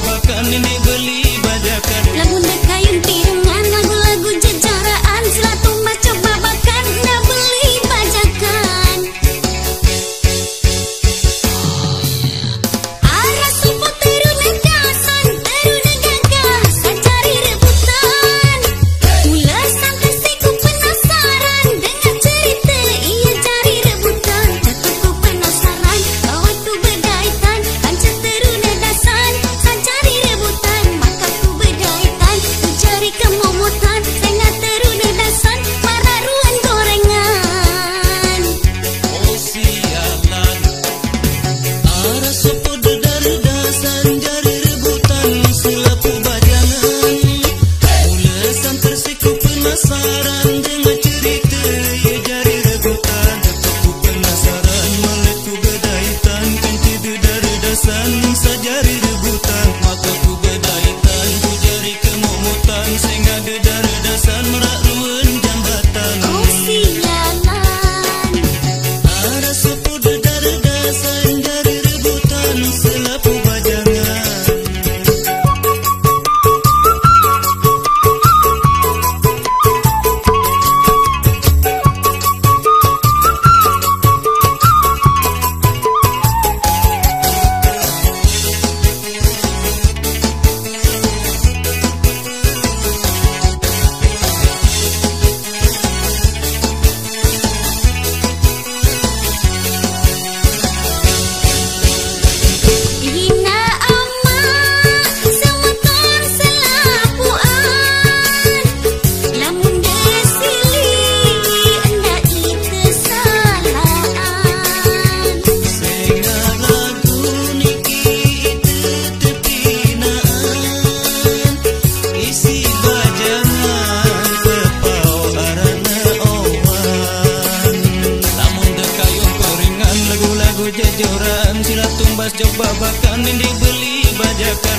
Bahkan ini beli Sila tumbas coba bakan Ini beli bajakan